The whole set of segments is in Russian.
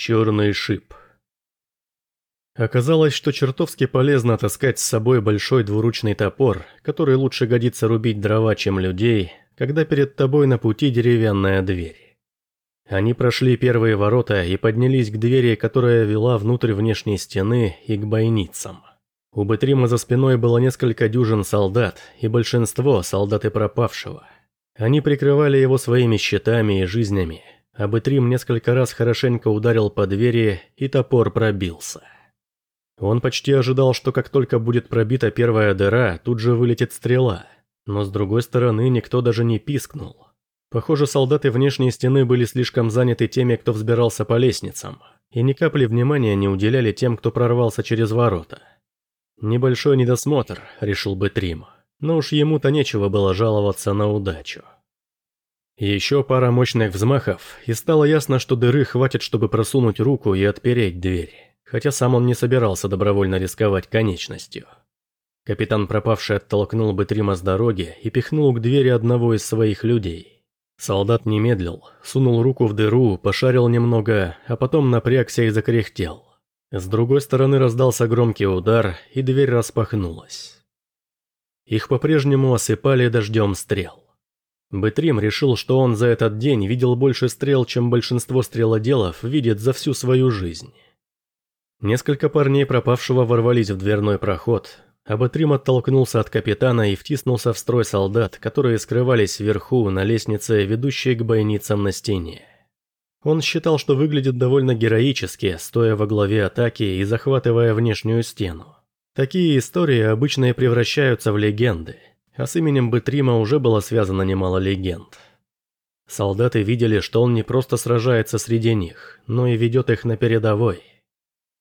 Черный шип. Оказалось, что чертовски полезно таскать с собой большой двуручный топор, который лучше годится рубить дрова, чем людей, когда перед тобой на пути деревянная дверь. Они прошли первые ворота и поднялись к двери, которая вела внутрь внешней стены и к бойницам. У Бетрима за спиной было несколько дюжин солдат, и большинство – солдаты пропавшего. Они прикрывали его своими щитами и жизнями, а Бетрим несколько раз хорошенько ударил по двери, и топор пробился. Он почти ожидал, что как только будет пробита первая дыра, тут же вылетит стрела. Но с другой стороны, никто даже не пискнул. Похоже, солдаты внешней стены были слишком заняты теми, кто взбирался по лестницам, и ни капли внимания не уделяли тем, кто прорвался через ворота. Небольшой недосмотр, решил бы Трим, но уж ему-то нечего было жаловаться на удачу. Еще пара мощных взмахов, и стало ясно, что дыры хватит, чтобы просунуть руку и отпереть дверь, хотя сам он не собирался добровольно рисковать конечностью. Капитан пропавший оттолкнул бы Трима с дороги и пихнул к двери одного из своих людей. Солдат не медлил, сунул руку в дыру, пошарил немного, а потом напрягся и закряхтел. С другой стороны раздался громкий удар, и дверь распахнулась. Их по-прежнему осыпали дождем стрел. Бэтрим решил, что он за этот день видел больше стрел, чем большинство стрелоделов видит за всю свою жизнь. Несколько парней пропавшего ворвались в дверной проход, а Бэтрим оттолкнулся от капитана и втиснулся в строй солдат, которые скрывались вверху на лестнице, ведущей к бойницам на стене. Он считал, что выглядит довольно героически, стоя во главе атаки и захватывая внешнюю стену. Такие истории обычно и превращаются в легенды, а с именем Бетрима уже было связано немало легенд. Солдаты видели, что он не просто сражается среди них, но и ведет их на передовой.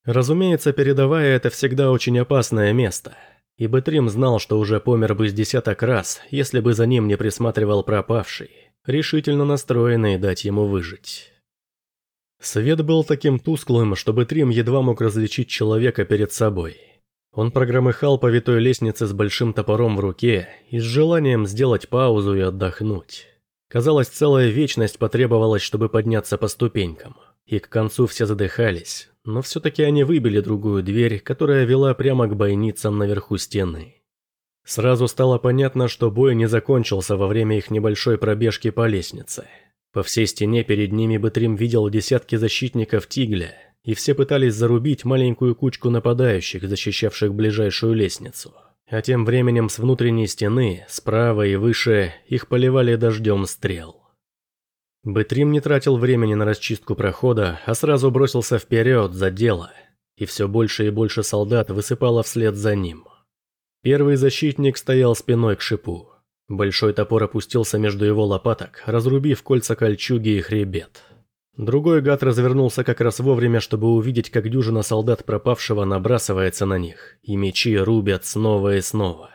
Разумеется, передовая – это всегда очень опасное место, и Бетрим знал, что уже помер бы с десяток раз, если бы за ним не присматривал пропавший, решительно настроенный дать ему выжить. Свет был таким тусклым, что Бетрим едва мог различить человека перед собой. Он прогромыхал по витой лестнице с большим топором в руке и с желанием сделать паузу и отдохнуть. Казалось, целая вечность потребовалась, чтобы подняться по ступенькам. И к концу все задыхались, но все-таки они выбили другую дверь, которая вела прямо к бойницам наверху стены. Сразу стало понятно, что бой не закончился во время их небольшой пробежки по лестнице. По всей стене перед ними Бэтрим видел десятки защитников Тигля, и все пытались зарубить маленькую кучку нападающих, защищавших ближайшую лестницу. А тем временем с внутренней стены, справа и выше, их поливали дождем стрел. Бэтрим не тратил времени на расчистку прохода, а сразу бросился вперед за дело, и все больше и больше солдат высыпало вслед за ним. Первый защитник стоял спиной к шипу. Большой топор опустился между его лопаток, разрубив кольца кольчуги и хребет. Другой гад развернулся как раз вовремя, чтобы увидеть, как дюжина солдат пропавшего набрасывается на них, и мечи рубят снова и снова.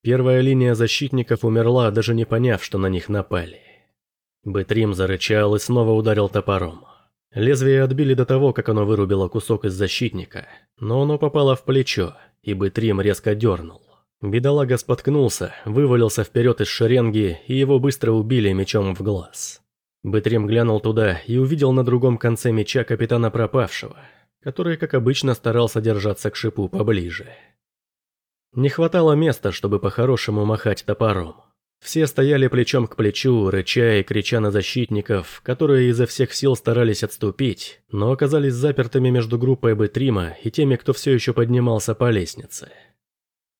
Первая линия защитников умерла, даже не поняв, что на них напали. Бэтрим зарычал и снова ударил топором. Лезвие отбили до того, как оно вырубило кусок из защитника, но оно попало в плечо, и Бэтрим резко дернул. Бедолага споткнулся, вывалился вперед из шеренги, и его быстро убили мечом в глаз. Бэтрим глянул туда и увидел на другом конце меча капитана пропавшего, который, как обычно, старался держаться к шипу поближе. Не хватало места, чтобы по-хорошему махать топором. Все стояли плечом к плечу, рыча и крича на защитников, которые изо всех сил старались отступить, но оказались запертыми между группой Бэтрима и теми, кто все еще поднимался по лестнице.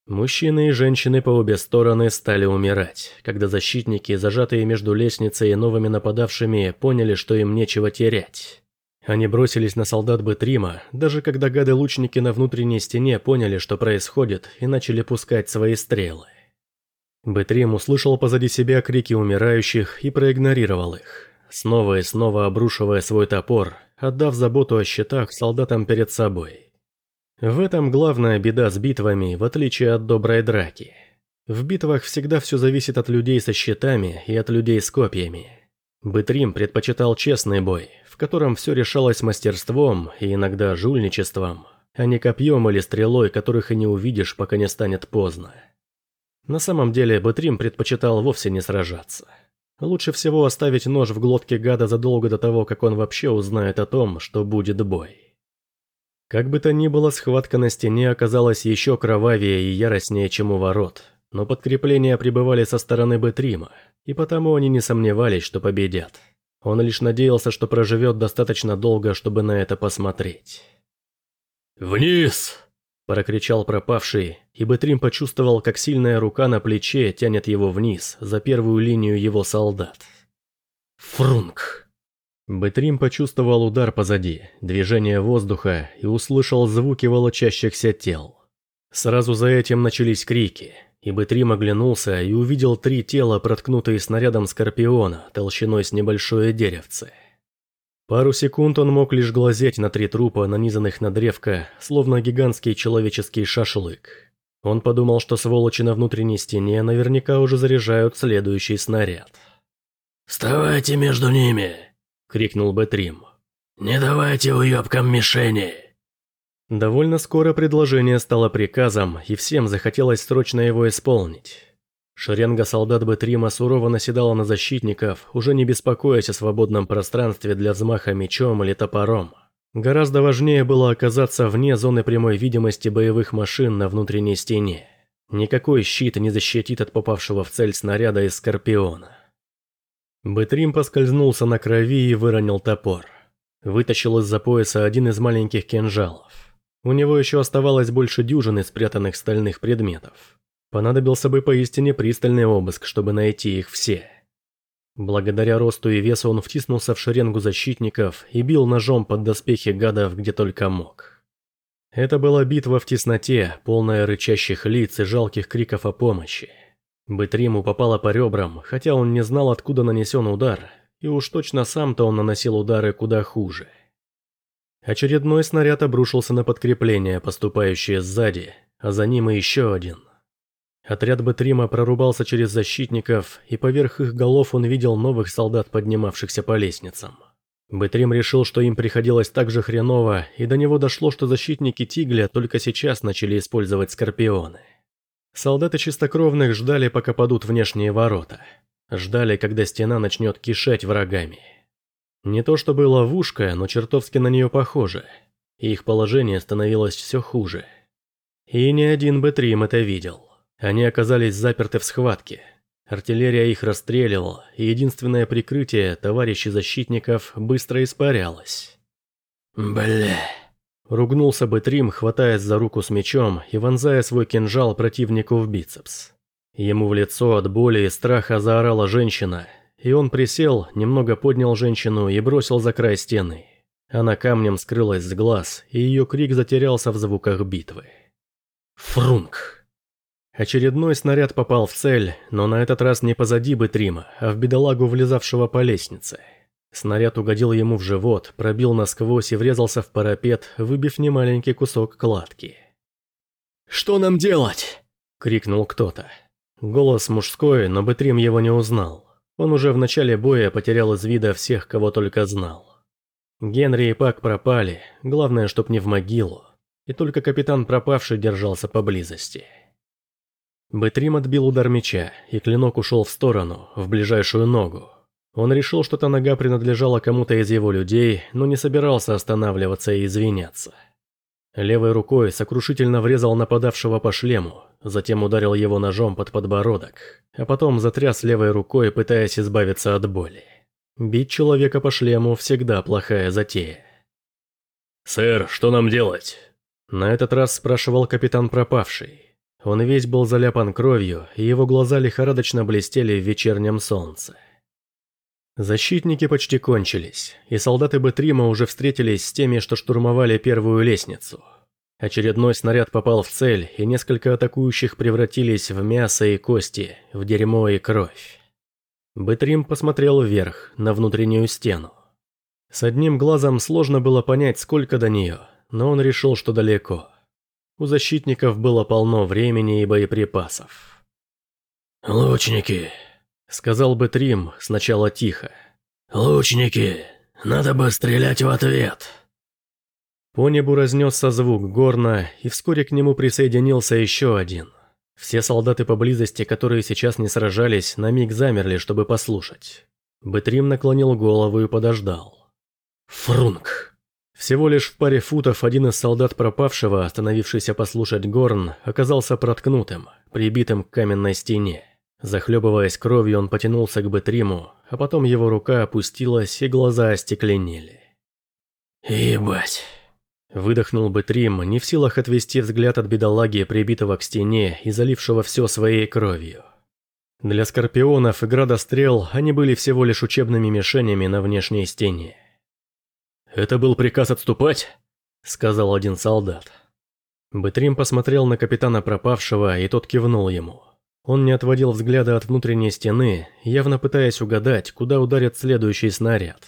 Мужчины и женщины по обе стороны стали умирать, когда защитники, зажатые между лестницей и новыми нападавшими, поняли, что им нечего терять. Они бросились на солдат Бетрима, даже когда гады-лучники на внутренней стене поняли, что происходит, и начали пускать свои стрелы. Бетрим услышал позади себя крики умирающих и проигнорировал их, снова и снова обрушивая свой топор, отдав заботу о щитах солдатам перед собой. В этом главная беда с битвами, в отличие от доброй драки. В битвах всегда все зависит от людей со щитами и от людей с копьями. Бытрим предпочитал честный бой, в котором все решалось мастерством и иногда жульничеством, а не копьем или стрелой, которых и не увидишь, пока не станет поздно. На самом деле Бэтрим предпочитал вовсе не сражаться. Лучше всего оставить нож в глотке гада задолго до того, как он вообще узнает о том, что будет бой. Как бы то ни было, схватка на стене оказалась еще кровавее и яростнее, чем у ворот, но подкрепления прибывали со стороны Бетрима, и потому они не сомневались, что победят. Он лишь надеялся, что проживет достаточно долго, чтобы на это посмотреть. «Вниз!» – прокричал пропавший, и Бетрим почувствовал, как сильная рука на плече тянет его вниз, за первую линию его солдат. Фрунк. Бетрим почувствовал удар позади, движение воздуха и услышал звуки волочащихся тел. Сразу за этим начались крики, и Бетрим оглянулся и увидел три тела, проткнутые снарядом Скорпиона, толщиной с небольшое деревце. Пару секунд он мог лишь глазеть на три трупа, нанизанных на древко, словно гигантский человеческий шашлык. Он подумал, что сволочи на внутренней стене наверняка уже заряжают следующий снаряд. «Вставайте между ними!» – крикнул Бэтрим. «Не давайте уёбкам мишени!» Довольно скоро предложение стало приказом, и всем захотелось срочно его исполнить. Шеренга солдат Бетрима сурово наседала на защитников, уже не беспокоясь о свободном пространстве для взмаха мечом или топором. Гораздо важнее было оказаться вне зоны прямой видимости боевых машин на внутренней стене. Никакой щит не защитит от попавшего в цель снаряда из Скорпиона. Бетрим поскользнулся на крови и выронил топор. Вытащил из-за пояса один из маленьких кинжалов. У него еще оставалось больше дюжины спрятанных стальных предметов. Понадобился бы поистине пристальный обыск, чтобы найти их все. Благодаря росту и весу он втиснулся в шеренгу защитников и бил ножом под доспехи гадов где только мог. Это была битва в тесноте, полная рычащих лиц и жалких криков о помощи. Бытриму попало по ребрам, хотя он не знал, откуда нанесен удар, и уж точно сам-то он наносил удары куда хуже – Очередной снаряд обрушился на подкрепление, поступающее сзади, а за ним и еще один. Отряд Бетрима прорубался через защитников, и поверх их голов он видел новых солдат, поднимавшихся по лестницам. Бетрим решил, что им приходилось так же хреново, и до него дошло, что защитники Тигля только сейчас начали использовать скорпионы. Солдаты чистокровных ждали, пока падут внешние ворота. Ждали, когда стена начнет кишать врагами. Не то чтобы ловушка, но чертовски на нее похоже. Их положение становилось все хуже. И ни один Б-3 это видел. Они оказались заперты в схватке. Артиллерия их расстреливала, и единственное прикрытие, товарищей защитников, быстро испарялось. «Бля...» Ругнулся Бэтрим, хватаясь за руку с мечом и вонзая свой кинжал противнику в бицепс. Ему в лицо от боли и страха заорала женщина, и он присел, немного поднял женщину и бросил за край стены. Она камнем скрылась с глаз, и ее крик затерялся в звуках битвы. Фрунк. Очередной снаряд попал в цель, но на этот раз не позади Бетрима, а в бедолагу, влезавшего по лестнице. Снаряд угодил ему в живот, пробил насквозь и врезался в парапет, выбив немаленький кусок кладки. «Что нам делать?» – крикнул кто-то. Голос мужской, но Бетрим его не узнал. Он уже в начале боя потерял из вида всех, кого только знал. Генри и Пак пропали, главное, чтоб не в могилу. И только капитан пропавший держался поблизости. Бэтрим отбил удар меча, и клинок ушел в сторону, в ближайшую ногу. Он решил, что та нога принадлежала кому-то из его людей, но не собирался останавливаться и извиняться. Левой рукой сокрушительно врезал нападавшего по шлему, затем ударил его ножом под подбородок, а потом затряс левой рукой, пытаясь избавиться от боли. Бить человека по шлему всегда плохая затея. «Сэр, что нам делать?» На этот раз спрашивал капитан пропавший. Он весь был заляпан кровью, и его глаза лихорадочно блестели в вечернем солнце. Защитники почти кончились, и солдаты Бетрима уже встретились с теми, что штурмовали первую лестницу. Очередной снаряд попал в цель, и несколько атакующих превратились в мясо и кости, в дерьмо и кровь. Бетрим посмотрел вверх, на внутреннюю стену. С одним глазом сложно было понять, сколько до нее, но он решил, что далеко. У защитников было полно времени и боеприпасов. «Лучники!» Сказал бы Трим сначала тихо. «Лучники! Надо бы стрелять в ответ!» По небу разнесся звук горна, и вскоре к нему присоединился еще один. Все солдаты поблизости, которые сейчас не сражались, на миг замерли, чтобы послушать. Бэтрим наклонил голову и подождал. Фрунк. Всего лишь в паре футов один из солдат пропавшего, остановившийся послушать Горн, оказался проткнутым, прибитым к каменной стене. Захлебываясь кровью, он потянулся к Бэтриму, а потом его рука опустилась и глаза остекленели. «Ебать!» Выдохнул Бэтрим, не в силах отвести взгляд от бедолаги, прибитого к стене и залившего все своей кровью. Для скорпионов и градострел они были всего лишь учебными мишенями на внешней стене. «Это был приказ отступать?» – сказал один солдат. Бэтрим посмотрел на капитана пропавшего, и тот кивнул ему. Он не отводил взгляда от внутренней стены, явно пытаясь угадать, куда ударит следующий снаряд.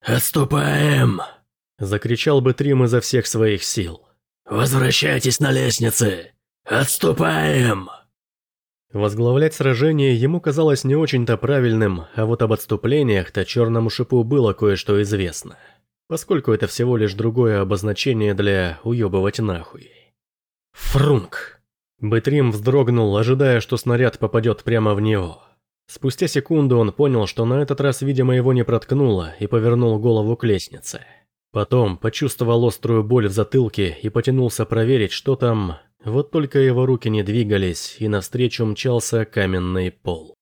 «Отступаем!» – закричал Бэтрим изо всех своих сил. «Возвращайтесь на лестнице! Отступаем!» Возглавлять сражение ему казалось не очень-то правильным, а вот об отступлениях-то черному шипу было кое-что известно. Поскольку это всего лишь другое обозначение для «уебывать нахуй». Фрунк. Бэтрим вздрогнул, ожидая, что снаряд попадет прямо в него. Спустя секунду он понял, что на этот раз, видимо, его не проткнуло, и повернул голову к лестнице. Потом почувствовал острую боль в затылке и потянулся проверить, что там вот только его руки не двигались, и навстречу мчался каменный пол.